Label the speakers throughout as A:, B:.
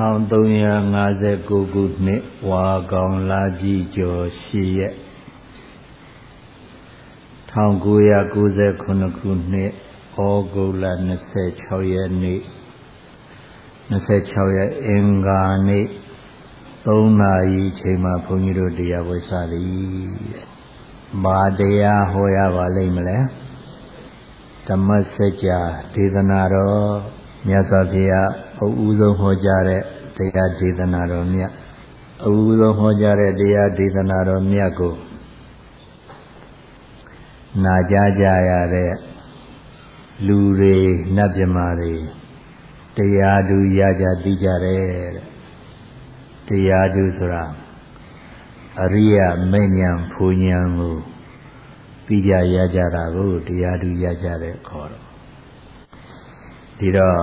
A: 1359ခုနှစ်ဝါကောင်လာကြီးကျော်8ရက်1998ခုနှစ်ဩဂုတ်လ26ရက်နေ့26ရက်အင်္ဂါနေ့3နာရီချိန်မှာဘုန်းကြီးတို့တရားဝဲစားသည်ဘာတရားဟောရပါလိမ့်မလဲဓမ္မစကြာဒေသနာတော်မြတ်စွာဘုရား အဦးဆုံးဟောကြားတဲ့တရားဒေသနာတော်မြတ်အဦးဆုံးဟောကြားတဲ့တရားဒေသနာတော်မြတ်ကိုနာကြားကြရတဲ့လူတွေနတ်မြမာတွေတရားသူရကြသိကြတယ်တဲ့တရားသူဆိုတာအရိယမေညာဖူညာကိုပြီးကြရကြတာကိုတရားသူရကြတဲ့ခေါ်တော့ဒီတော့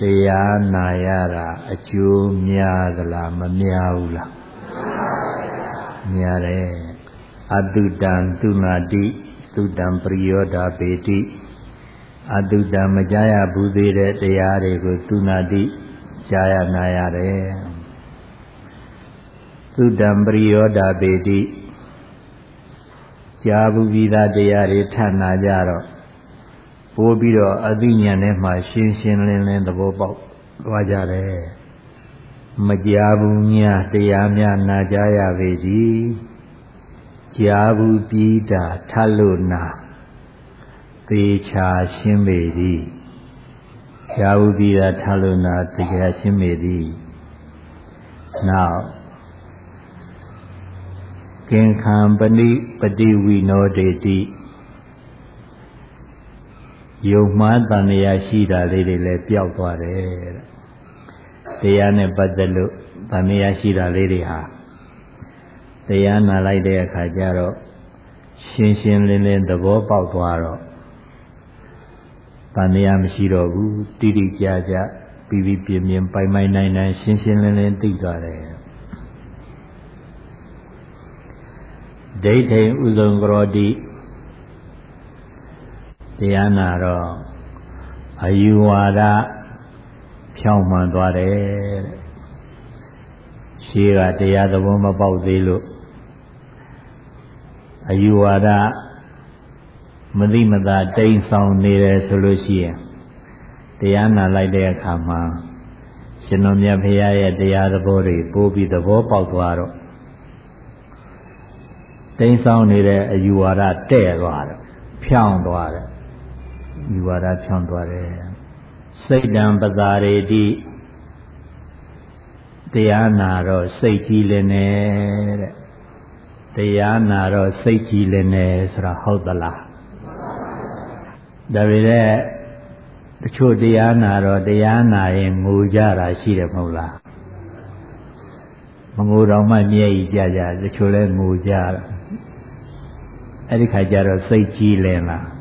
A: တရားနာရတာအကျိုးများသလားမများဘူးလားများတယ်အတုတံသူနာတိတုတံပရိယောဒပေတိအတုတံမကြားရဘူးသေးတဲ့တရားတွေကိုသူနာတိကြားရနာရတယ်သုတံပရိယောဒပေတိကြားဘူးပြီးသားတရားတွေထနာကြတော့ ပိုးပြီးတော့အသိဉာဏ်နဲ့မှရှင်းရှင်းလင်းလင်းသဘောပေါက်သွားကြတယ်မကြားဘူးညာတရားများနာကြရပေသည်ကြားဘူးပြီးတာထလို့နာသေချာရှင်းပေသည်ကြားဘူးပြီးတာထလို့နာသေချာရှင်းပေသည်နောက်ကင်ခံပဏိပတိဝိနောဒေတိ ယုံမှားတန်ရာရှိတာလေးတွေလည်းပျောက်သွားတယ်တဲ့တရားနဲ့ပတ်သက်လို့တန်ရာရှိတာလေးတွေဟာတရားနာလိုက်တဲ့အခါကျတော့ရှင်းရှင်းလင်းလင်းသဘောပေါက်သွားတော့တန်ရာမရှိတော့ဘူးတိတိကျကျပြီးပြီးပြင်းပြင်းပိုင်ပိုင်နိုင်နိုင်ရှင်းရှင်းလင်းလင်းသိသွားတယ်ဒိဋ္ဌိဥဇုံကရောတိ တရားနာတော့အယူဝါဒဖြောင်းမှန်သွားတယ်တဲ့ရှေးကတရားသဘောမပေါက်သေးလို့အယူဝါဒမသိမသာတိမ်ဆောင်နေတယ်ဆိုလို့ရှိရင်တရားနာလိုက်တဲ့အခါမှာရှင်တော်မြတ်ဖရာရဲ့တရားသဘောတွေပိုးပြီးသဘောပေါက်သွားတော့တိမ်ဆောင်နေတဲ့အယူဝါဒတဲ့သွားတယ်ဖြောင်းသွားတယ် ယူဝါဒဖြောင်းသွားတယ်စိတ်တံပသာရေတိတရားနာတော့စိတ်ကြီးလည်းနဲ့တဲ့တရားနာတော့စိတ်ကြီးလည်းနဲ့ဆိုတာဟုတ်သလားဒါပေမဲ့တချို့တရားနာတော့တရားနာရင်ငိုကြတာရှိတယ်မဟုတ်လားမငိုတော့မှမျက်ရည်ကြကြတချို့လဲငိုကြအဲ့ဒီခါကျတော့စိတ်ကြီးလင်းလား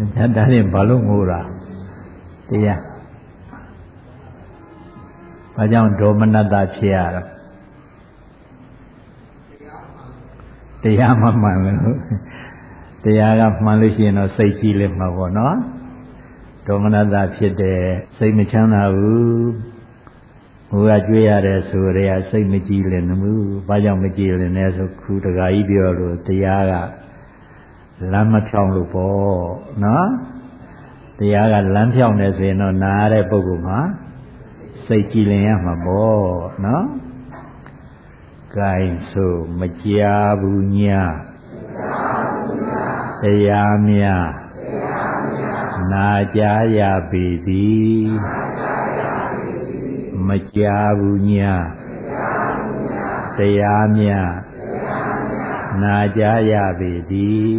A: ဒါဒါနဲ့ဘာလို့ငိုတာတရားဘာကြောင့်ဒေါမနတဖြစ်ရတာတရားမမှန်လို့တရားကမှန်လို့ရှိရင်တော့စိတ်ကြီးလိမ့်မှာပေါ့နော်ဒေါမနတဖြစ်တယ်စိတ်မချမ်းသာဘူးဟိုကကြွေးရတယ်ဆိုရဲစိတ်မကြည်လင်ဘူးဘာကြောင့်မကြည်လင်လဲဆိုခုတခါကြီးပြောလို့တရားက လမ်းမဖြောင်းလို့ပေါ့နော်တရားကလမ်းဖြောင်းနေဆိုရင်တော့နားတဲ့ပုဂ္ဂိုလ်မှာစိတ်ကြည်လင်ရမှာပေါ့နော်ဂိုင်းဆိုမကြားဘူးညာတရားမြနာကြားရပေသည်မကြားဘူးညာတရားမြ နာကြားရပေသည်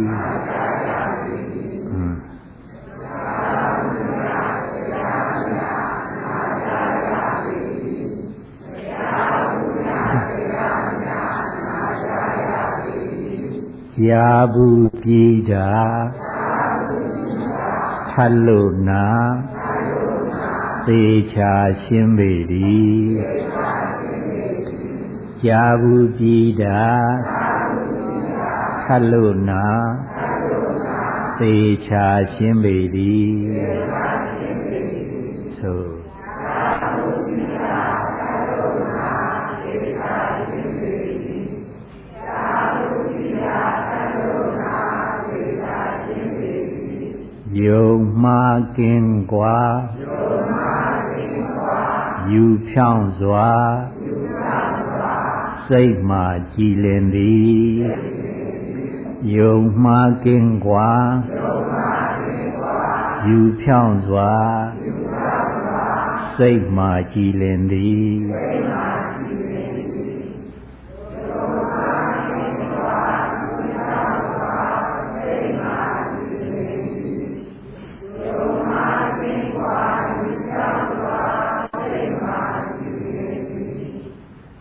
A: ရာဘူးပြည်တာထတ်လို့နာသေချာရှင်းပေသည်ရာဘူးပြည်တာထ တ်လို့နာသေချာရှင်းပေသည်သိ ယုံမှားကင်းกว่าယူဖြောင်းစွာစိတ်မှကြည်လင်သည် ယုံမှားကင်းกว่าယူဖြောင်းစွာစိတ်မှကြည်လင်သည်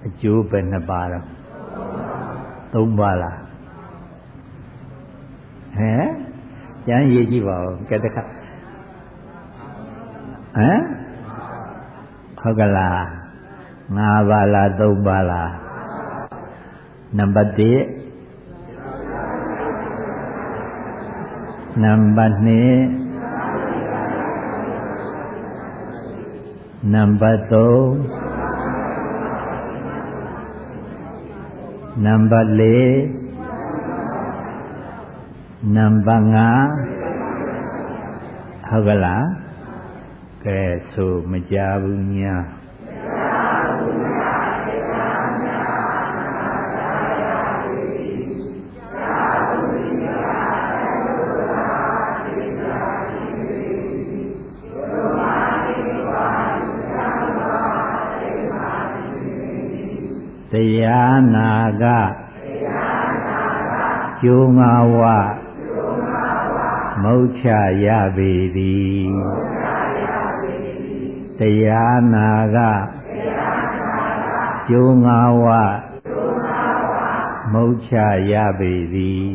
A: အကျိုးပဲနှစ်ပါးတော့သုံးပါးလား ဟမ်ကျမ်းရေးကြည့်ပါဦးကဲတခါဟမ်ဟုတ်ကလား၅ပါးလား၃ပါးလားနံပါတ်1နံပါတ်2နံပါတ်3နံပါတ်4 နံပါတ်5ဟုတ်ကလားကဲဆိုမကြဘူးညာတရားနာကကျိုးငါဝ မုတ်ချရပေသည်တရားနာကကျိုးငါဝမုတ်ချရပေသည်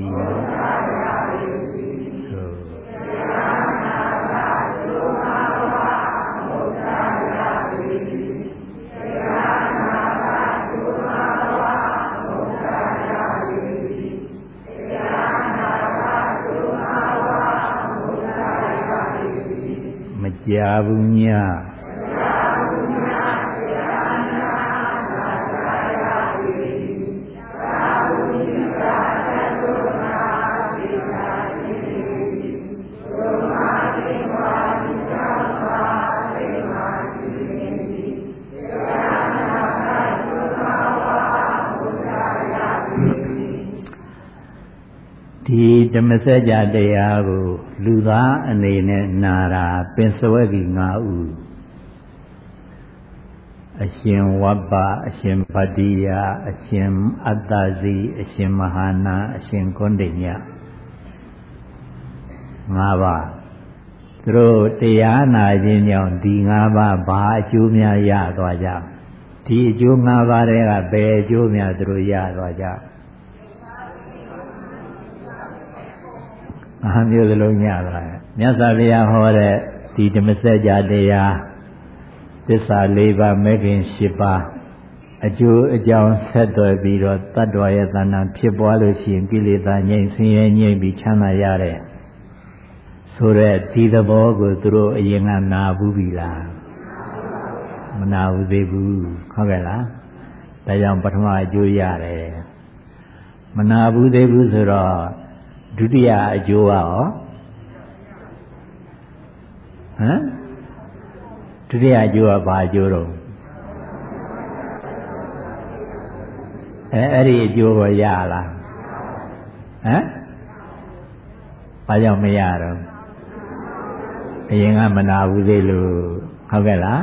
A: မကြဘူးညဒီ ဓမ္မစကြာတရားကိုလူသားအနေနဲ့နာတာပင်စဝက်ကြီး၅ဦးအရှင်ဝဘ္ပအရှင်ဗတ္တိယအရှင်အတ္တဇီအရှင်မဟာနာအရှင်ကွန္ဒိည၅ပါးသူတို့တရားနာခြင်းကြောင့်ဒီ၅ပါးဘာအကျိုးများရသွားကြဒီအကျိုး၅ပါးတွေကဘယ်အကျိုးများသူတို့ရသွားကြ အဟံမျိုးစလုံးညသွားတယ်မြတ်စွာဘုရားဟောတဲ့ဒီဓမ္မစကြာတရားသစ္စာ၄ပါးမဲခင်၈ပါးအကျိုးအကြောင်းဆက်သွယ်ပြီးတော့တတ္တဝါရဲ့တဏ္ဍာဖြစ်ပွားလို့ရှိရင်ကိလေသာငြိမ့်ဆင်းရဲငြိမ့်ပြီးချမ်းသာရတဲ့ဆိုတဲ့ဒီသဘောကိုသူတို့အရင်ကနာဘူးပြီလားမနာဘူးသေးဘူးဟုတ်ကဲ့လားဒါကြောင့်ပထမအကျိုးရတယ်မနာဘူးသေးဘူးဆိုတော့ ဒုတိယအကျိုးရောဟမ်ဒုတိယအကျိုးကဘာအကျိုးတော့အဲအဲ့ဒီအကျိုးကိုရလားဟမ်ဘာကြောင့်မရတော့အရင်ကမနာဘူးသေးလို့ဟုတ်ကဲ့လား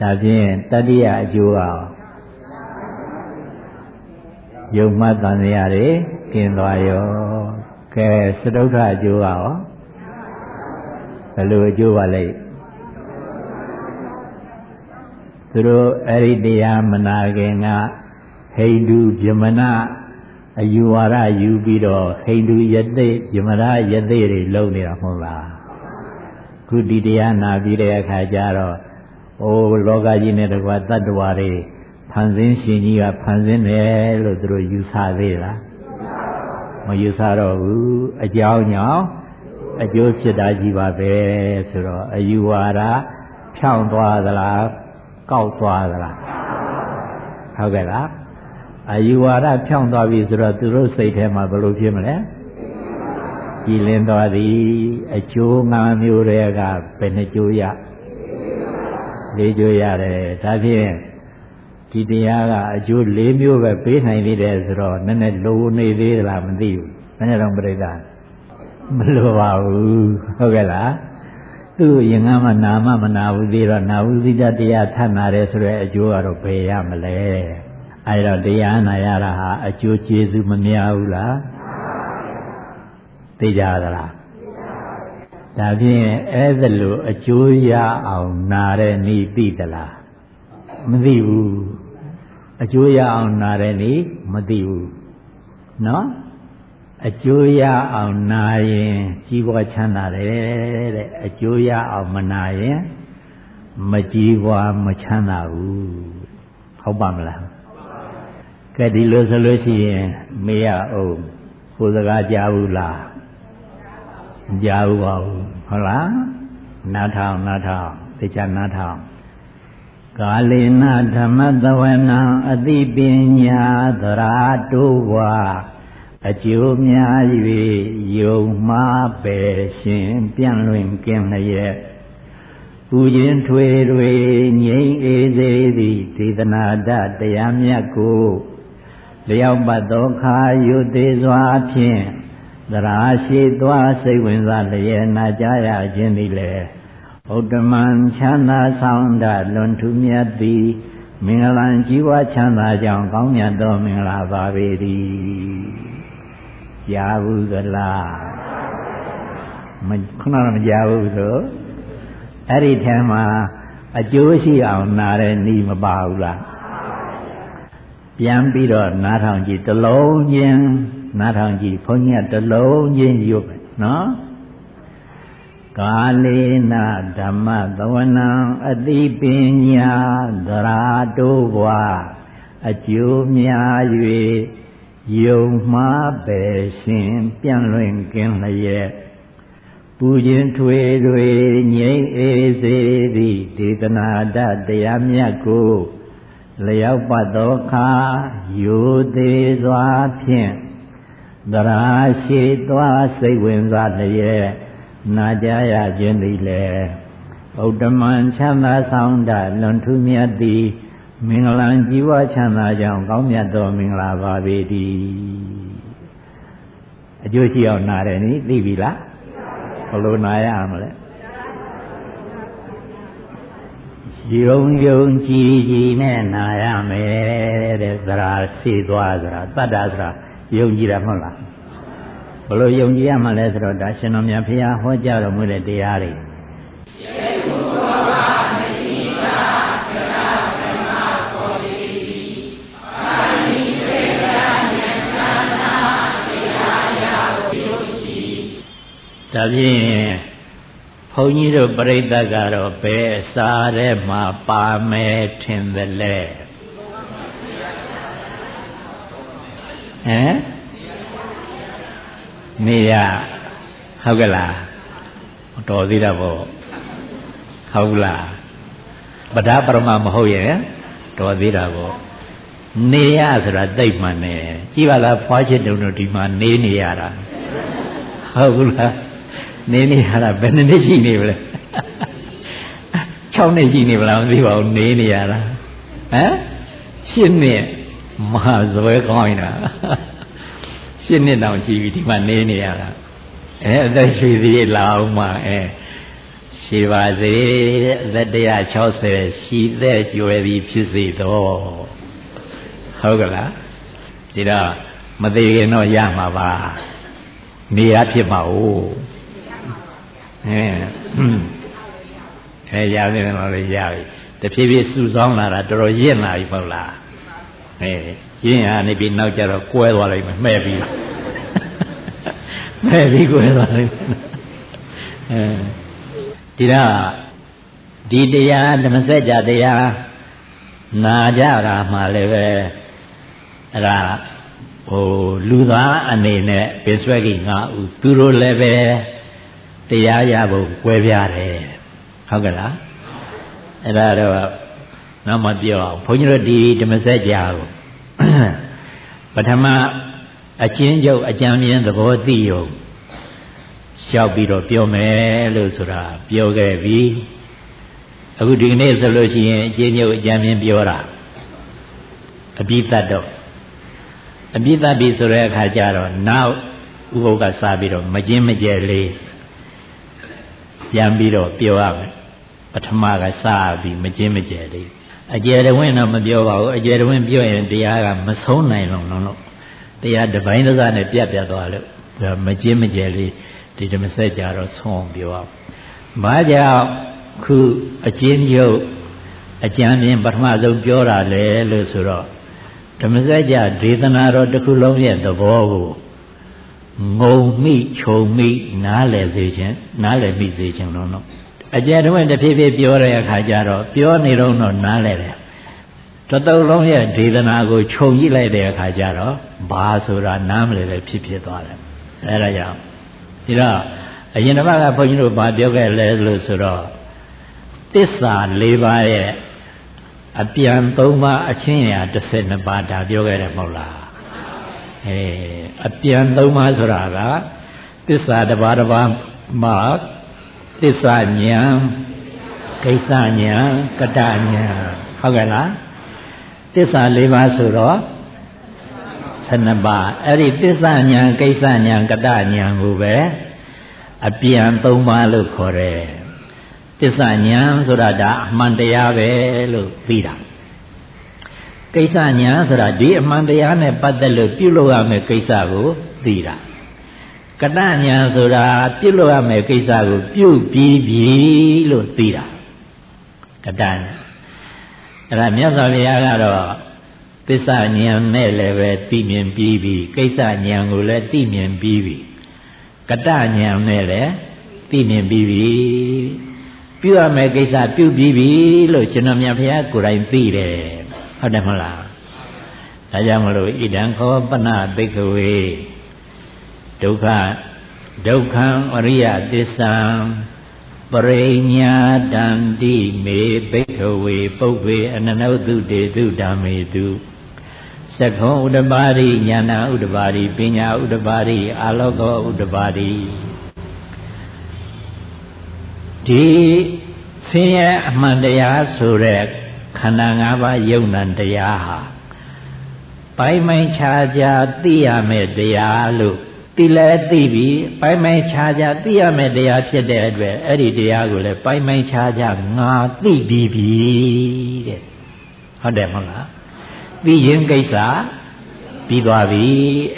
A: ဒါဖြင့်တတိယအကျိုးကယုံမှတ်တန်ရရတယ်กินသွားရော ကဲစတုထအကျိုးရောဘယ်လိုအကျိုးပါလဲသူတို့အဲ့ဒီတရားမနာခင်ကဟိန္ဒူဗြဟ္မဏအယူဝါဒယူပြီးတော့ဟိန္ဒူယသိဗြဟ္မဏယသိတွေလုံနေတာမဟုတ်လားခုဒီတရားနာပြီးတဲ့အခါကျတော့အိုးလောကကြီးနဲ့တကွာတတ္တဝါတွေဖန်ဆင်းရှင်ကြီးကဖန်ဆင်းတယ်လို့သူတို့ယူဆသေးလား မယူဆတော့ဘူးအကြောင်းကြောင့်အကျိုးဖြစ်တာကြီးပါပဲဆိုတော့အယူဝါဒဖြောင်းသွားသလားကောက်သွားသလားဟုတ်ကဲ့လားအယူဝါဒဖြောင်းသွားပြီဆိုတော့သူတို့စိတ်ထဲမှာဘယ်လိုဖြစ်မလဲကြည်လင်သွားသည် အကျိုး၅မျိုးတွေကဘယ်နှကျိုးရလေးကျိုးရတယ်ဒါဖြင့် ဒီတရားကအကျိုး၄မျိုးပဲပေးနိုင်သေးတယ်ဆိုတော့နည်းနည်းလိုနေသေးသလားမသိဘူး။ဘယ်နဲ့တော့ပြိဿမလိုပါဘူးဟုတ်ကဲ့လားသူ့ရင်ကမှနာမမနာဘူးသေးတော့နာဘူးသီတတရားထပ်နာတယ်ဆိုရဲအကျိုးကတော့ဘယ်ရမလဲ။အဲဒါတရားနာရတာဟာအကျိုးကျေးဇူးမများဘူးလား။သိကြသလား။ဒါဖြင့်အဲ့ဒါလိုအကျိုးရအောင်နာတဲ့ဤသိသလား။မသိဘူး အကျိုးရအောင်နာတဲ့နေမသိဘူးနော်အကျိုးရအောင်နာရင်ကြီးပွားချမ်းသာတယ်တဲ့အကျိုးရအောင်မနာရင်မကြီးပွားမချမ်းသာဘူးဟုတ်ပါမလားကဲဒီလိုဆိုလို့ရှိရင်မေးရအောင်ဟိုစကားကြားဘူးလားကြားဘူးပါဘူးဟုတ်လားနားထောင်နားထောင်သိချနားထောင် ကာလေနဓမ္မသဝနံအတိပညာသရာတိုးဝါအကျိုးများ၍ယုံမှားပယ်ရှင်ပြန့်လွင်ကင်းလျက်ပူခြင်းထွေတွေငြိမ်းအေးစေသည်ဒေသနာတတရားမြတ်ကိုလျောက်ပတ်သောခါယုသေးစွာဖြင့်သရာရှိသွားစိတ်ဝင်စားလျက်နာကြရခြင်းသည်လည်း ဥတ္တမံချမ်းသာဆောင်တလွန်ထူးမြတ်သည်မင်္ဂလာကြီးပွားချမ်းသာကြောင်းကောင်းမြတ်သောမင်္ဂလာပါပေသည်ကြားဘူးသလားမခုနကမကြားဘူးဆိုအဲ့ဒီထဲမှာအကျိုးရှိအောင်နာတဲ့ဤမပါဘူးလားပြန်ပြီးတော့နားထောင်ကြည့်တလုံးချင်းနားထောင်ကြည့်ဘုန်းကြီးကတလုံးချင်းရွတ်နော် ကာလေနဓမ္မသဝနံအတိပညာသရာတိုးဘွားအကျိုးများ၍ယုံမှားပဲရှင်ပြန့်လွင်ကင်းလျက်ပူခြင်းထွေတွေငြိမ့်အေးစေသည်ဒေသနာတတရားမြတ်ကိုလျောက်ပတ်သောခါယိုသေးစွာဖြင့်သရာရှိသွားစိတ်ဝင်စားလျက် နာကြရခြင်းသည်လေဥဒ္ဓမံချမ်းသာဆောင်တလွန်ထူးမြတ်သည်မင်္ဂလာជីវချမ်းသာကြောင့်ကောင်းမြတ်သောမင်္ဂလာပါပေတည်းအကျိုးရှိအောင်နာတယ်နိသိပြီလားဘယ်လိုနာရမလဲယုံယုံကြည်ကြည်နဲ့နာရမယ်တဲ့သရာရှိသွားသရာတတ္တသရာယုံကြည်တာမဟုတ်လား ဘလို့ယုံကြည်ရမှလဲဆိုတော့ဒါရှင်တော်မြတ်ဖရာဟောကြားတော်မူတဲ့တရားတွေဒါဖြင့်ဘုန်းကြီးတို့ပြိဿကတော့ဘယ်အစာထဲမှာပါမယ်ထင်သလဲဟမ် နေရဟုတ်ကလားတော်သေးတာပေါ့ဟုတ်လားပဒါပရမမဟုတ်ရဲ့တော်သေးတာပေါ့နေရဆိုတာသိမှန်တယ်ကြည်ပါလားဖွားချစ်တုံတို့ဒီမှာနေနေရတာဟုတ်ဘူးလားနေနေရတာဘယ်နှစ်ရှိနေဗလဲ6နှစ်ရှိနေဗလားမသိပါဘူးနေနေရတာဟမ်7နှစ်မဟာဇွဲကောင်းနေတာ ရှစ်နှစ်တောင်ရှိပြီဒီမှာနေနေရတာအဲအသက်ရွှေသေးလာအောင်မှအဲရှိပါစေအသက်160ရှိသက်ကျွယ်သည်ဖြစ်စေတော့ဟုတ်ကလားဒီတော့မသေးခင်တော့ရမှာပါနေရဖြစ်မှာ哦အဲအဲရပြီတော့လေရပြီတဖြည်းဖြည်းစူဆောင်းလာတာတော်တော်ရင့်လာပြီမဟုတ်လားအဲ ရင်းရနေပြီးနောက်ကျတော့ကွဲသွားလိုက်မယ်မှဲ့ပြီးမှဲ့ပြီးကွဲသွားလိုက်အဲဒီတော့ဒီတရားဓမ္မစကြာတရားနာကြတာမှလည်းပဲအဲ့ဒါဟိုလူသားအနေနဲ့ပင်ဆွဲကြီး၅ဦးသူတို့လည်းပဲတရားရဖို့ကွဲပြားတယ်ဟုတ်ကဲ့လားအဲ့ဒါတော့နောက်မှပြောအောင်ဘုန်းကြီးတို့ဒီဓမ္မစကြာကို ပထမအချင်းကျုပ်အကြံမြင်သဘောသိယုံလျှောက်ပြီးတော့ပြောမယ်လို့ဆိုတာပြောခဲ့ပြီအခုဒီနေ့ဆိုလို့ရှိရင်အချင်းကျုပ်အကြံမြင်ပြောတာအပိသတ်တော့အပိသတ်ပြီဆိုတဲ့အခါကျတော့နောက်ဥပုပ်ကစားပြီးတော့မကျင်းမကျဲလေးပြန်ပြီးတော့ပြောရမယ်ပထမကစားပြီးမကျင်းမကျဲလေး အကျယ်တဝင်းတော့မပြောပါဘူးအကျယ်တဝင်းပြောရင်တရားကမဆုံးနိုင်လုံးလုံးလို့တရားတပိုင်းတစားနဲ့ပြတ်ပြတ်သွားလို့မကျင်းမကျဲလေးဒီဓမ္မစက်ကြတော့ဆုံးအောင်ပြောအောင်ဘာကြောင့်ခုအကျဉ်းချုပ်အကြံပြင်းပထမဆုံးပြောတာလေလို့ဆိုတော့ဓမ္မစကြာဒေသနာတော်တစ်ခုလုံးရဲ့သဘောကိုငုံမိခြုံမိနားလည်စေခြင်းနားလည်မိစေခြင်းလုံးတော့ အကျယ်တွင်တဖြည်းဖြည်းပြောတဲ့အခါကျတော့ပြောနေတော့တော့နားလည်တယ်တတုံလုံးရဲ့ဒေသနာကိုခြုံကြည့်လိုက်တဲ့အခါကျတော့ဘာဆိုတာနားမလည်ပဲဖြစ်ဖြစ်သွားတယ်အဲဒါကြောင့်ဒီတော့အရင်တစ်ပတ်ကဘုန်းကြီးတို့ဗာပြောခဲ့လဲလို့ဆိုတော့သစ္စာ၄ပါးရဲ့အပြန်၃ပါးအချင်းရာ12ပါးဒါပြောခဲ့တယ်မဟုတ်လားအဲအပြန်၃ပါးဆိုတာကသစ္စာတစ်ပါးတစ်ပါးမှာ သစ္စာဉာဏ်ကိစ္စဉာဏ်ကတဉာဏ်ဟုတ်ကဲ့လားသစ္စာ၄ပါးဆိုတော့12ပါးအဲ့ဒီသစ္စာဉာဏ်ကိစ္စဉာဏ်ကတဉာဏ်ကိုပဲအပြန်၃ပါးလို့ခေါ်တယ်သစ္စာဉာဏ်ဆိုတာဒါအမှန်တရားပဲလို့သိတာကိစ္စဉာဏ်ဆိုတာဒီအမှန်တရားနဲ့ပတ်သက်လို့ပြုလုပ်ရမယ့်ကိစ္စကိုသိတာ ကတဉာဏ်ဆိုတာပြုလုပ်ရမယ့်ကိစ္စကိုပြုပြီးပြီလို့သိတာကတဉာဏ်အဲ့ဒါမြတ်စွာဘုရားကတော့သစ္စာဉာဏ်နဲ့လည်းပဲသိမြင်ပြီးပြီကိစ္စဉာဏ်ကိုလည်းသိမြင်ပြီးပြီကတဉာဏ်နဲ့လည်းသိမြင်ပြီးပြီပြုရမယ့်ကိစ္စပြုပြီးပြီလို့ရှင်တော်မြတ်ဘုရားကိုယ်တိုင်သိတယ်ဟုတ်တယ်မဟုတ်လားဒါကြောင့်မလို့ဣဒံခောပနဘိက္ခဝေ ဒုက္ခဒုက္ခံအရိယသစ္ဆံပရိညာတန္တိမေဘိက္ခဝေပုဗ္ဗေအနနုတုတေတုဓမ္မေတုသက္ခုံဥဒ္ဓပါရိညာဏဥဒ္ဓပါရိပညာဥဒ္ဓပါရိအာလောကောဥဒ္ဓပါရိဒီဆင်းရဲအမှန်တရားဆိုတဲ့ခန္ဓာ၅ပါးယုံ nant တရားဟာပိုင်ပိုင်ခြားခြားသိရမယ့်တရားလို့ သိလဲသိပြီးပိုင်ပိုင်ခြားခြားသိရမယ့်တရားဖြစ်တဲ့အတွက်အဲ့ဒီတရားကိုလည်းပိုင်ပိုင်ခြားခြားငါသိပြီးပြီတဲ့ဟုတ်တယ်မဟုတ်လားသိရင်ကိစ္စပြီးသွားပြီ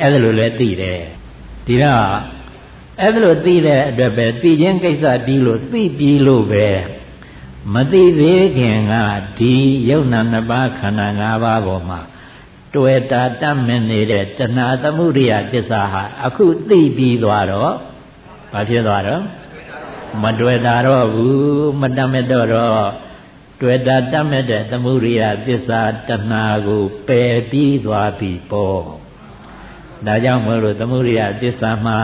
A: အဲ့ဒါလိုလည်းသိတယ်ဒီတော့အဲ့ဒါလိုသိတဲ့အတွက်ပဲသိခြင်းကိစ္စပြီးလို့သိပြီးလို့ပဲမသိသေးခင်ကဒီယုံနာနှစ်ပါးခန္ဓာ၅ပါးပေါ်မှာ တွေ့တာတတ်မနေတဲ့တဏှာသမှုရိယသစ္စာဟာအခုသိပြီးသွားတော့ဘာဖြစ်သွားတော့မတွေ့တာတော့ဘူးမတတ်မဲ့တော့တော့တွေ့တာတတ်မဲ့တဲ့သမှုရိယသစ္စာတဏှာကိုပယ်ပြီးသွားပြီပေါ့ဒါကြောင့်မလို့သမှုရိယသစ္စာမှာ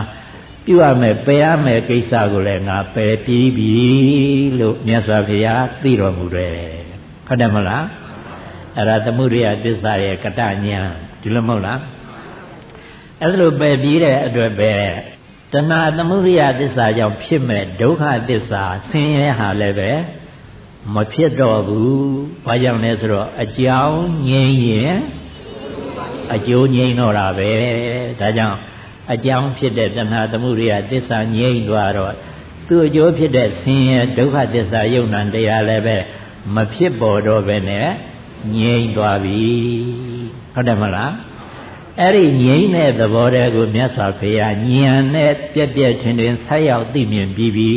A: ပြုရမယ်ပယ်ရမယ်ကိစ္စကိုလည်းငါပယ်ပြီးပြီလို့မြတ်စွာဘုရားသိတော်မူတယ်ဟုတ်တယ်မလား အဲ့ဒါသမုဒိယသစ္စာရဲ့ကတဉာဏ်ဒီလိုမဟုတ်လားအဲ့လိုပယ်ပြီးတဲ့အတွက်ပဲတဏှာသမုဒိယသစ္စာကြောင့်ဖြစ်မဲ့ဒုက္ခသစ္စာဆင်းရဲဟာလည်းပဲမဖြစ်တော့ဘူးဘာကြောင့်လဲဆိုတော့အကြောင်းငြိမ်းရင်အကျိုးငြိမ်းတော့တာပဲဒါကြောင့်အကြောင်းဖြစ်တဲ့တဏှာသမုဒိယသစ္စာငြိမ့်သွားတော့သူ့အကျိုးဖြစ်တဲ့ဆင်းရဲဒုက္ခသစ္စာယုံနာတရားလည်းပဲမဖြစ်ပေါ်တော့ပဲနဲ့ ငြိမ့်သွားပြီဟုတ်တယ်မလားအဲ့ဒီငြိမ့်တဲ့သဘောတည်းကိုမြတ်စွာဘုရားဉာဏ်နဲ့ပြက်ပြက်ချင်းချင်းဆက်ရောက်သိမြင်ပြီးပြီ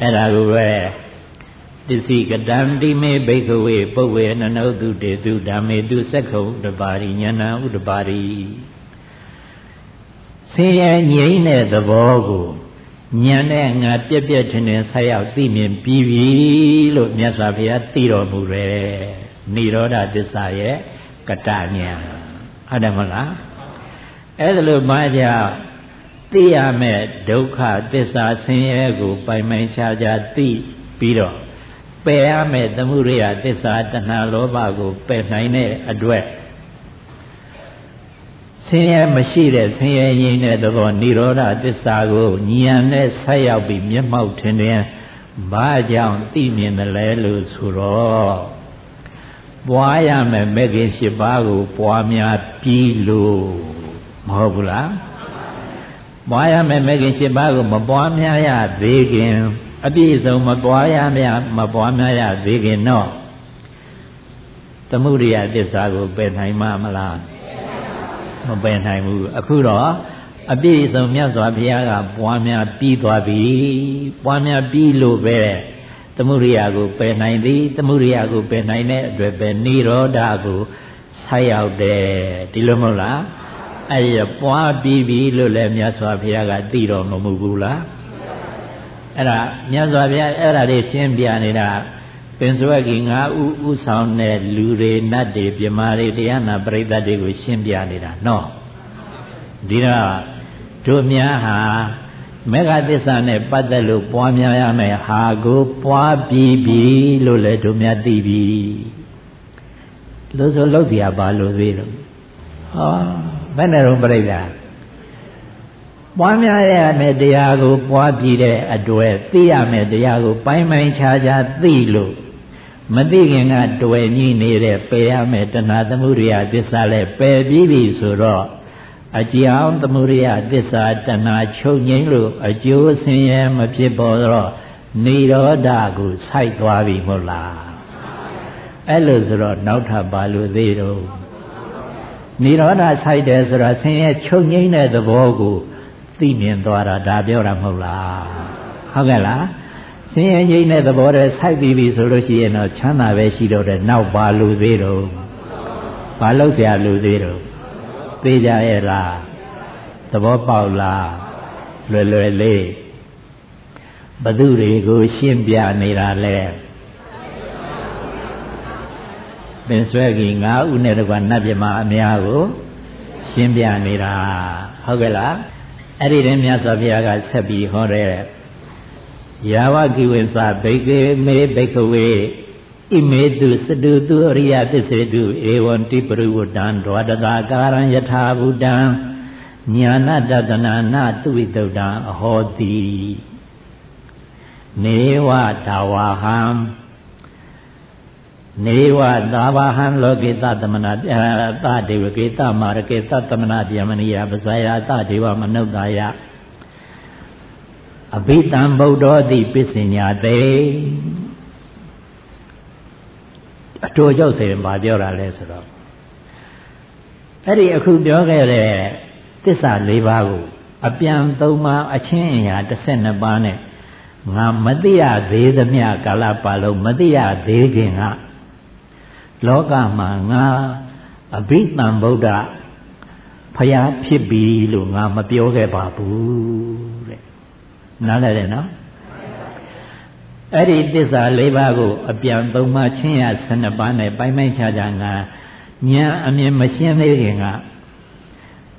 A: အဲ့ဒါကိုပဲတစ္ဆိကတံတိမေဘိက္ခဝေပုဗ္ဗေနနုတုတေတုဓမ္မေတုသက္ခုံတပါရိဉာဏဥတပါရိဆင်းရဲငြိမ်းတဲ့သဘောကိုဉာဏ်နဲ့ငါပြက်ပြက်ချင်းချင်းဆက်ရောက်သိမြင်ပြီးပြီလို့မြတ်စွာဘုရားသိတော်မူတယ် និရောဓသစ္စာရဲ့ကတဉာဏ်ဟုတ်တယ်မဟုတ်လားအဲ့ဒါလို့မှကြသိရမဲ့ဒုက္ခသစ္စာဆင်းရဲကို ပိုင်ပိုင်ခြားခြားသိပြီးတော့ပယ်ရမယ်သမှုရိယသစ္စာတဏှာလောဘကိုပယ်နိုင်တဲ့အတွက်ဆင်းရဲမရှိတဲ့ဆင်းရဲရင်းတဲ့သဘောនិရောဓသစ္စာကိုဉာဏ်နဲ့ဆက်ရောက်ပြီးမျက်မှောက်ထင်တယ်ဘာကြောင့်သိမြင်တယ်လဲလို့ဆိုတော့ ပွားရမယ်မဂ္ဂင်၈ပါးကိုပွားများပြီးလို့မဟုတ်ဘူးလားပွားရမယ်မဂ္ဂင်၈ပါးကိုမပွားများရသေးခင်အပြည့်စုံမပွားရမြမပွားများရသေးခင်တော့သမုဒိယသစ္စာကိုပယ်နိုင်မှာမလားမပယ်နိုင်ဘူးအခုတော့အပြည့်စုံမြတ်စွာဘုရားကပွားများပြီးသွားပြီပွားများပြီးလို့ပဲ သမုဒိယကိုပယ်နိုင်သည်သမုဒိယကိုပယ်နိုင်တဲ့အတွက်ပဲនិရောဓကိုဆိုက်ရောက်တယ်ဒီလိုမဟုတ်လားအဲ့ဒီပွားပြီးပြီလို့လည်းမြတ်စွာဘုရားကသိတော်မမူဘူးလားအဲ့ဒါမြတ်စွာဘုရားအဲ့ဒါလေးရှင်းပြနေတာပင်စွဲကြီးငါဥဥဆောင်တဲ့လူတွေနတ်တွေပြမာတွေတရားနာပရိသတ်တွေကိုရှင်းပြနေတာနော်ဒီတော့တို့များဟာ မေဃသစ္စာနဲ့ပတ်သက်လို့ပွားများရမယ်ဟာကိုပွားပြီးပြီလို့လည်းတို့များသိပြီလို့ဆိုလို့เสียပါလို့သေးလို့ဟောဘယ်နဲ့တော့ပြိဿပွားများရမယ်တရားကိုပွားပြီးတဲ့အတွေ့သိရမယ်တရားကို ပိုင်းပိုင်းခြားခြားသိလို့မသိခင်ကတွေ့ညှိနေတဲ့ပယ်ရမယ်တဏှာသမှုရိယသစ္စာလည်းပယ်ပြီးပြီဆိုတော့ အကြောင်းသမုဒိယသစ္စာတဏှာချုပ်ငိမ့်လို့အကျိုးဆင်းရဲမဖြစ်ပေါ်တော့និရောဓကိုစိုက်သွားပြီမဟုတ်လားအဲ့လိုဆိုတော့နောက်ထပ်ပါလို့သေးတော့និရောဓစိုက်တယ်ဆိုတော့ဆင်းရဲချုပ်ငိမ့်တဲ့သဘောကိုသိမြင်သွားတာဒါပြောတာမဟုတ်လားဟုတ်ကဲ့လားဆင်းရဲငိမ့်တဲ့သဘောတည်းစိုက်ပြီးပြီဆိုလို့ရှိရင်တော့ချမ်းသာပဲရှိတော့တယ်နောက်ပါလို့သေးတော့ဘာလို့ဆရာလို့သေးတော့ သိကြရဲ့လားသဘောပေါက်လားလွယ်လွယ်လေးဘသူတွေကိုရှင်းပြနေတာလဲပင်ဆွဲကြီး၅ဥနဲ့တကွနတ်ပြမအများကိုရှင်းပြနေတာဟုတ်ကဲ့လားအဲ့ဒီတည်းမြတ်စွာဘုရားကဆက်ပြီးဟောတဲ့ယာဝကိဝိသဘိကေမေဘိကဝေ ဣမေတုစတုသူအရိယသစ္စေတုဧဝံတိပရိဝတံဒဝတတာကာရံယထာဘုတံညာဏတတနာနာသူဝိတုဒ္ဒံအဟောတိနေဝဒါဝဟံနေဝသာဝဟံလောကိတသမနာသဒေဝကေတမာရကေတသမနာဗျမနိယပဇာယသဒေဝမနုဿာယအဘိတံဗုဒ္ဓောတိပစ္စညာတေ အတူကြောက်စေရင်ဘာပြောတာလဲဆိုတော့အဲ့ဒီအခုပြောခဲ့တဲ့သစ္စာ၄ပါးကိုအပြန်သုံးပါးအချင်းအရာ12ပါးနဲ့ငါမသိရသေးသမျှကာလပတ်လုံးမသိရသေးခင်ကလောကမှာငါအဘိဓမ္ဗုဒ္ဓဖျားဖြစ်ပြီလို့ငါမပြောခဲ့ပါဘူးတဲ့နားလည်တယ်နော် အဲ့ဒီသစ္စာ၄ပါးကိုအပြန်သုံးပါးချင်းရ12ပါးနဲ့ပိုင်းပိုင်းခြားခြားငါဉာဏ်အမြင်မရှင်းသေးခင်က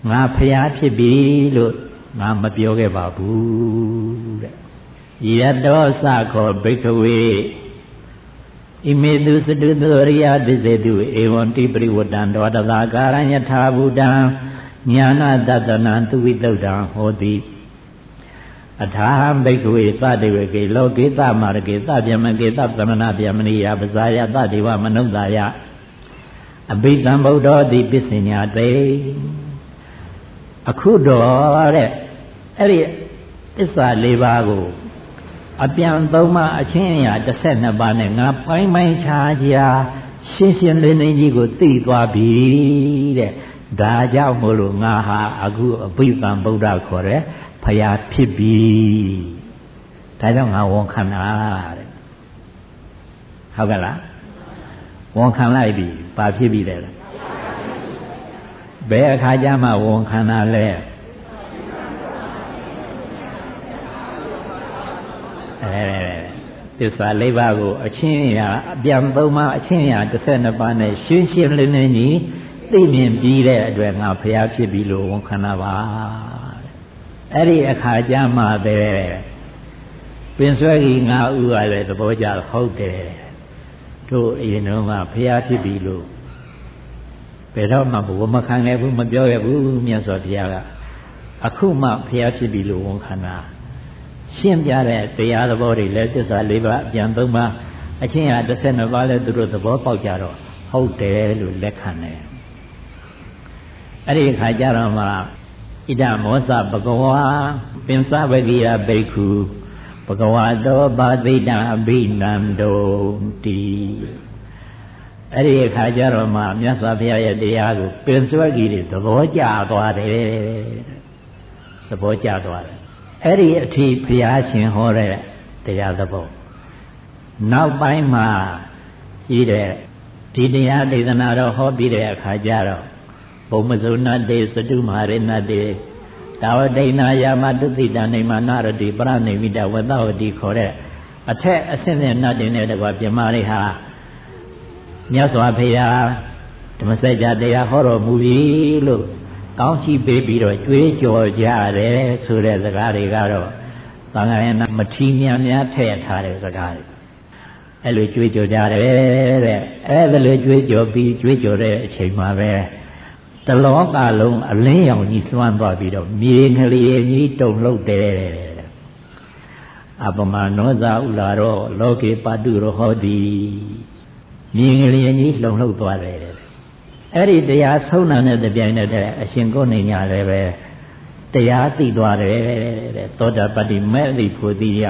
A: ငါဖျားဖြစ်ပြီလို့ငါမပြောခဲ့ပါဘူးတဲ့ယတောစခောဘိကဝေဣမေတုစတုသောရိယသစ္စေတုဧဝံတိပရိဝတ္တံဒေါတသာကာရညထာဘူတံညာနာတတနံသူဝိတုဒ္ဒံဟောတိ အထာဟံဘိကဝေသတေဝကေလောကေသမာရကေသဗျမကေသသမဏဗျမနိယပဇာယသတေဝမနုဿာယအဘိဓမ္ဗုဒ္ဓောတိပစ္စညာတေအခုတော့တဲ့အဲ့ဒီသစ္စာ၄ပါးကိုအပြန်သုံးပါအချင်းအရာ12ပါးနဲ့ငါပိုင်းပိုင်းခြားခြားရှင်းရှင်းလင်းလင်းကြီးကိုသိသွားပြီတဲ့ဒါကြောင့်မို့လို့ငါဟာအခုအဘိဓမ္ဗုဒ္ဓခေါ်တဲ့ဖ ရာဖြစ်ပြီဒါကြောင့်ငါဝန်ခံတာတဲ့ဟုတ်ကဲ့လားဝန်ခံလိုက်ပြီဘာဖြစ်ပြီလဲဘယ်အခါကျမှဝန်ခံတာလဲအဲသစ္စာလေးပါးကိုအချင်းရာအပြန်သုံးပါအချင်းရာ12ပါးနဲ့ရှင်းရှင်းလင်းလင်းကြီးသိမြင်ပြီးတဲ့အတွက်ငါဖျားဖြစ်ပြီလို့ဝန်ခံတာပါ အဲ့ဒီအခါကျမှပဲပင်ဆွဲကြီးငါဥကလည်းသဘောကျဟုတ်တယ်တို့အရင်တော့ကဖျားဖြစ်ပြီလို့ဘယ်တော့မှဘဝမခံခဲ့ဘူးမပြောရဘူးမြတ်စွာဘုရားကအခုမှဖျားဖြစ်ပြီလို့ဝန်ခံတာရှင်းပြတဲ့တရားသဘောတွေလည်းသစ္စာ၄ပါးအပြန်၃ပါးအချင်းဟာ12ပါးလည်းသူတို့သဘောပေါက်ကြတော့ဟုတ်တယ်လို့လက်ခံတယ်အဲ့ဒီအခါကျတော့မှ ဣဒမောစဘဂဝါပင်စဝဂိယဘိက္ခုဘဂဝါတောဘာသိတံအဘိနန္တောတိအဲ့ဒီအခါကျတော့မှမြတ်စွာဘုရားရဲ့တရားကိုပင်စွဲကြီးတွေသဘောကျသွားတယ်သဘောကျသွားတယ်အဲ့ဒီအထိဘုရားရှင်ဟောတဲ့တရားသဘောနောက်ပိုင်းမှာကြီးတဲ့ဒီတရားဒေသနာတော့ဟောပြီးတဲ့အခါကျတော့ ဘုံမဇုဏတေစတုမဟာရဏတေတာဝတိနာယာမတုတိတနေမနာရတိပရဏိမိတဝတဝတိခေါ်တဲ့အထက်အဆင့်နဲ့နတ်တင်တဲ့တကွာပြမလေးဟာမြတ်စွာဘုရားဓမ္မစကြာတရားဟောတော်မူပြီလို့ကောင်းချီးပေးပြီးတော့ကြွေးကြော်ကြတယ်ဆိုတဲ့စကားတွေကတော့သံဃာယနာမထီမြန်များထည့်ထားတဲ့စကားတွေအဲ့လိုကြွေးကြော်ကြတယ်တဲ့အဲ့ဒါလိုကြွေးကြော်ပြီးကြွေးကြော်တဲ့အချိန်မှာပဲ တလောကလုံးအလင်းရောင်ကြီးလွှမ်းသွားပြီးတော့မြေကလေးကြီးတုံလှုပ်တယ်အပမနောဇာဥလာရောလောကေပတုရောဟောတိမြေကလေးကြီးလှုံလှုပ်သွားတယ်အဲ့ဒီတရားဆုံးနာတဲ့တပြိုင်နက်တည်းအရှင်ကိုနေညာလည်းပဲတရားသိသွားတယ်တဲ့သောတာပတ္တိမဲ့လိဖို့သိရ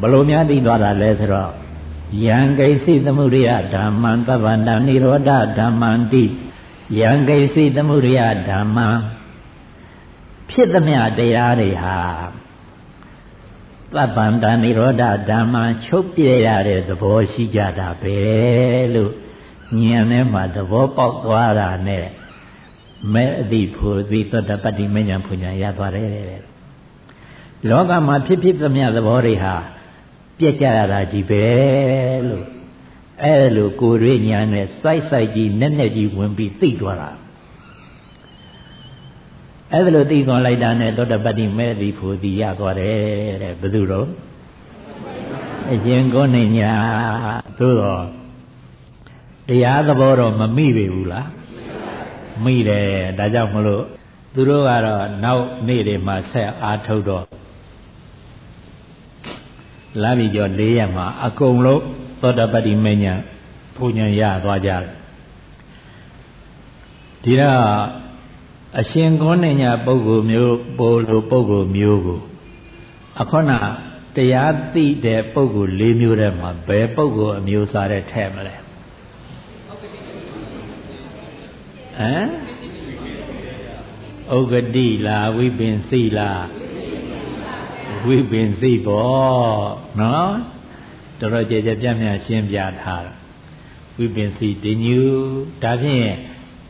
A: ဘလို့များသိသွားတာလဲဆိုတော့ယံကိစီသမုဒိယဓမ္မံသဗ္ဗန္တနိရောဓဓမ္မံတိ ယံကိစီသမုဒိယဓမ္မံဖြစ်သမျှတရားတွေဟာသဗ္ဗန္တနိရောဓဓမ္မံချုပ်ပြရတဲ့သဘောရှိကြတာပဲလို့ဉာဏ်ထဲမှာသဘောပေါက်သွားတာနဲ့မဲ့အတိဖို့သီသတ္တပတ္တိမဉ္ဇဉ်ဖွညာရသွားတယ်တဲ့လောကမှာဖြစ်ဖြစ်သမျှသဘောတွေဟာပြက်ကြရတာကြီးပဲလို့ အဲ့လိုကိုယ်ရိညာနဲ့စိုက်စိုက်ကြီးနဲ့နဲ့ကြီးဝင်ပြီးသိသွားတာအဲ့ဒါလိုသိသွားလိုက်တာနဲ့သောတပတ္တိမဲ့သည်ဖို့သည်ရသွားတယ်တဲ့ဘယ်သူတော့အရှင်ကိုနေညာသို့တော့တရားသဘောတော့မမိပေဘူးလားမိတယ်ဒါကြောင့်မလို့သူတို့ကတော့နောက်နေ့တွေမှာဆက်အားထုတ်တော့လာပြီကျော်၄ရက်မှာအကုန်လုံး သောတပတ္တိမညာဘုံညာရသွားကြတယ်ဒီတော့အရှင်ကောနေညာပုဂ္ဂိုလ်မျိုးပို့လိုပုဂ္ဂိုလ်မျိုးကိုအခုနတရားသိတဲ့ပုဂ္ဂိုလ်၄မျိုးထဲမှာဘယ်ပုဂ္ဂိုလ်အမျိုးစားတဲ့ထဲမလဲဟမ်ဥဂတိလားဝိပင်စိလားဝိပင်စိပေါ့နော် တော်တော်ကြည်ကြပြန့်ပြန့်ရှင်းပြထားတာဝိပင်စိတညူဒါဖြင့်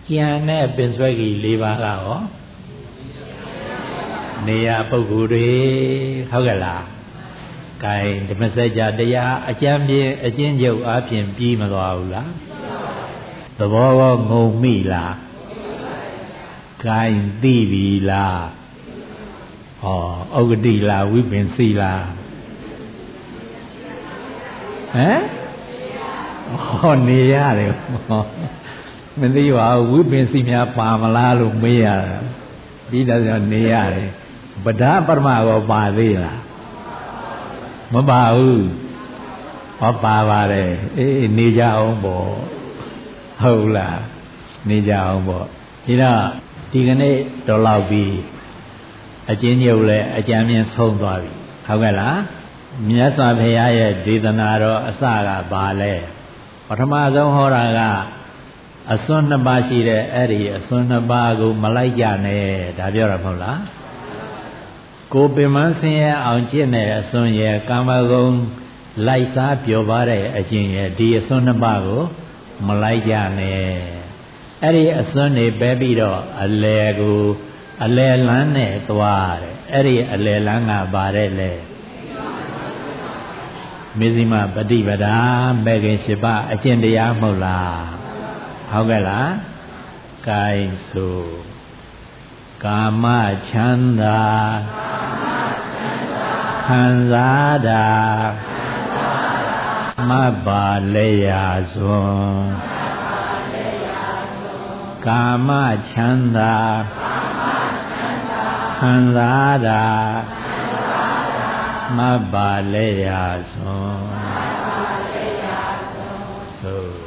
A: ကြံတဲ့ပင်ဆွဲကြီး၄ပါးကရောနေရပုဂ္ဂိုလ်တွေဟုတ်ကဲ့လားကဲဓမ္မစကြာတရားအကျမ်းပြင်းအကျဉ်းချုပ်အားဖြင့်ပြီးမသွားဘူးလားသဘောကောငုံမိလားကိုင်းသိပြီလားဟောဥဂတိလားဝိပင်စီလား ဟမ်ဟောနေရတယ်မသိပါဘူးဝိပင်စီများပါမလားလို့မေးရတာပြီးတော့နေရတယ်ဗဒပရမကောပါသေးလားမပါဘူးဟောပါပါတယ်အေးနေကြအောင်ပေါ့ဟုတ်လားနေကြအောင်ပေါ့ဒီတော့ဒီကနေ့တော့လောက်ပြီးအကျဉ်းချုပ်လဲအကြံမြင်ဆုံးသွားပြီဟုတ်ကဲ့လား မြတ်စွာဘုရားရဲ့ဒေသနာတော်အစကဘာလဲပထမဆုံးဟောတာကအစွန်းနှစ်ပါးရှိတဲ့အဲ့ဒီအစွန်းနှစ်ပါးကိုမလိုက်ကြနဲ့ဒါပြောတာမဟုတ်လားကိုပင်မဆင်းရဲအောင်ကျင့်တဲ့အစွန်းရဲ့ကာမဂုဏ်လိုက်စားပျော်ပါတဲ့အကျင့်ရဲ့ဒီအစွန်းနှစ်ပါးကိုမလိုက်ကြနဲ့အဲ့ဒီအစွန်းနေပဲပြီးတော့အလဲကိုအလဲလန်းနဲ့သွားတယ်အဲ့ဒီအလဲလန်းကပါတယ်လေ မေဇိမပฏิပဒါမေခင်ရှိပါအကျင့်တရားမဟုတ်လားဟုတ်ကဲ့လားကိုင်းဆိုကာမချမ်းသာကာမချမ်းသာခံစားတာမတ်ပါလေရာစွန်ကာမချမ်းသာခံစားတာ မတ်ပါလေရာစွန်သို့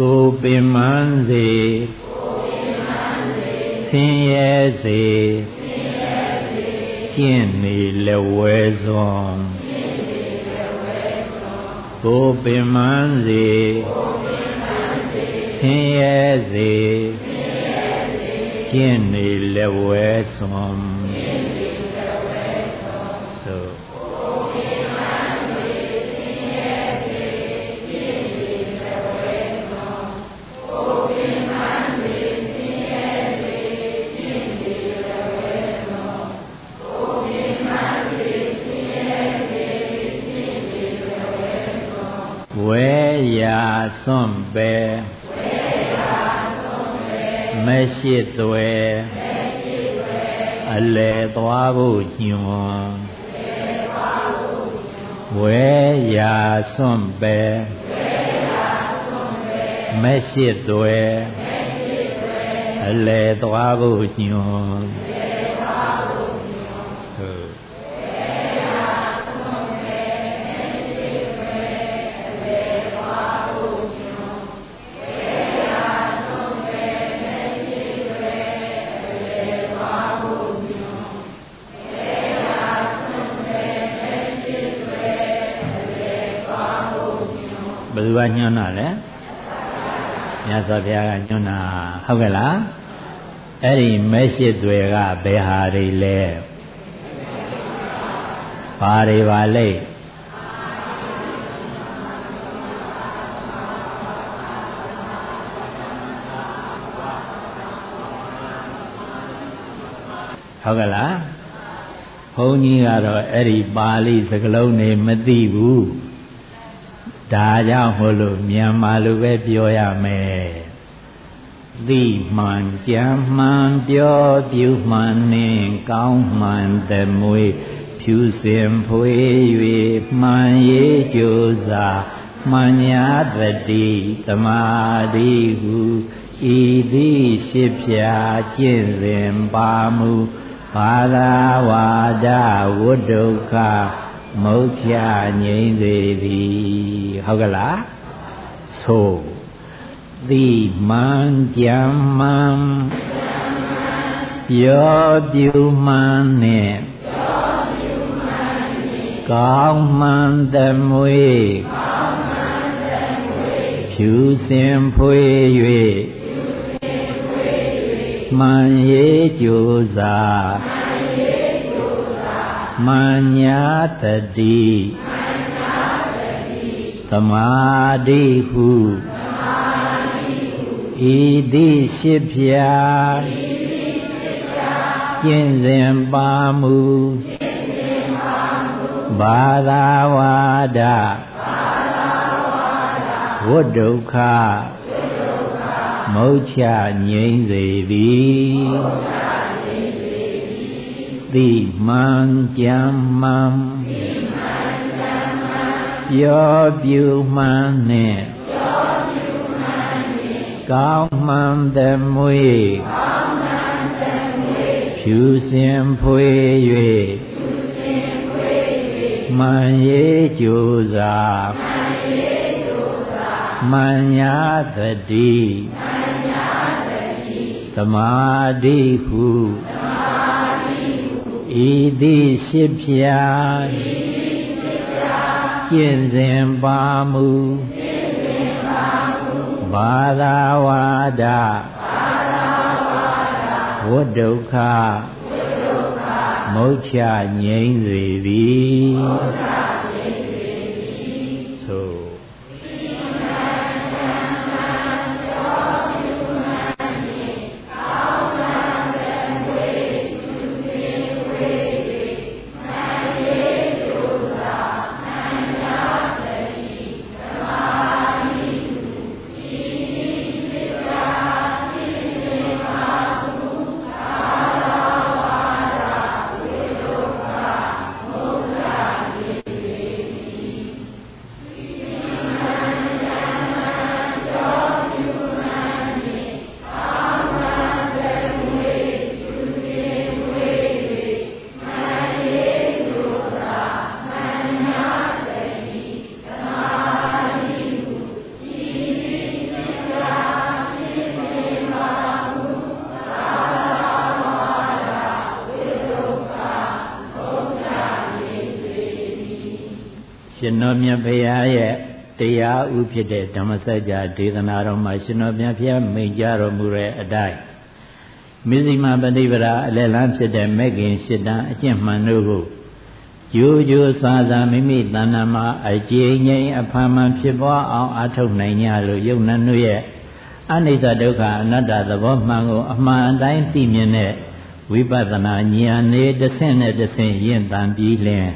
A: ကိုပင်မန်းစေဆ င်းရဲစေကျင့်နေလက်ဝဲစွန်ကိုပင်မန်းစေဆင်းရဲစေကျင့်နေလက်ဝဲစွန် စွန့်ပဲမရှိသွဲအလဲသွားဖို့ညွန်ဝဲရာစွန့်ပဲမရှိသွဲအလဲသွားဖို့ညွန် သူကညွှန်းတာလဲမြတ်စွာဘုရားကညွှန်းတာဟုတ်ကဲ့လားအဲ့ဒီမဲရှိတွေကဘယ်ဟာတွေလဲဘာတွေပါလဲဟုတ်ကဲ့လားဘုန်းကြီးကတော့အဲ့ဒီပါဠိစကားလုံးတွေမသိဘူး ဒါကြောင့်ဟိုလိုမြန်မာလိုပဲပြောရမယ်သိမှန်ကြံမှန်ပြောပြုမှန်နှင့်ကောင်းမှန်သမွေဖြူစင်ဖွေ၍မှန်ရေးကြိုးစားမှန်ညာတတိတမာတိဟုဤသည်ရှိဖြာကျင့်စဉ်ပါမူဘာသာဝါဒဝုဒုက္ခ မုတ်ဖြာငြိမ့်စေသည်ဟုတ်ကလားဆိုသိမှန်ကြံမှန်ပြောပြူမှန်နဲ့ကောင်းမှန်သမွေဖြူစင်ဖွေ၍မှန်ရေးကြိုးစား မညာတတိသမာဓိဟုဤတိရှိဖြာကျင့်စဉ်ပါမူဘာသာဝါဒဝိဒုက္ခမုတ်ချငြိမ့်စေသည် သိမှန်ကြံမှန်ပြောပြူမှန်နဲ့ကောင်းမှန်သမွေဖြူစင်ဖွေ၍မှန်ရေးကြိုးစားမှန်ညာတတိသမာဓိဟု ဤသည်ရှိဖြာကျင့်စဉ်ပါမူဘာသာဝါဒဝိဒုက္ခမုတ်ချငြိမ့်စေသည် မြတ်ဘုရားရဲ့တရားဥဖြစ်တဲ့ဓမ္မစကြာဒေသနာတော်မှာရှင်တော်မြတ်ဘုရားမိန့်ကြားတော်မူတဲ့အတိုင်းမိဇိမပฏิပဒါအလယ်လန်းဖြစ်တဲ့မဲ့ခင်ရှစ်တန်းအကျင့်မှန်တို့ကိုကြိုးကြိုးစားစားမိမိတဏ္ဍာမှာအကျဉ်းငိမ်အဖာမှန်ဖြစ်ပွားအောင်အထုတ်နိုင်ကြလို့ယုံနှံ့တို့ရဲ့အနိစ္စဒုက္ခအနတ္တသဘောမှန်ကိုအမှန်အတိုင်းသိမြင်တဲ့ဝိပဿနာဉာဏ်နဲ့တစ်ဆင့်နဲ့တစ်ဆင့်ရင့်တန်ပြီးလင်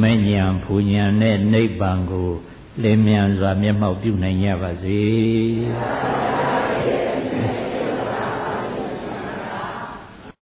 A: မဲ့ဉာဏ်ဖူဉာဏ်နဲ့နိဗ္ဗာန်ကိုလင်းမြန်စွာမျက်မှောက်ပြုနိုင်ကြပါစေ။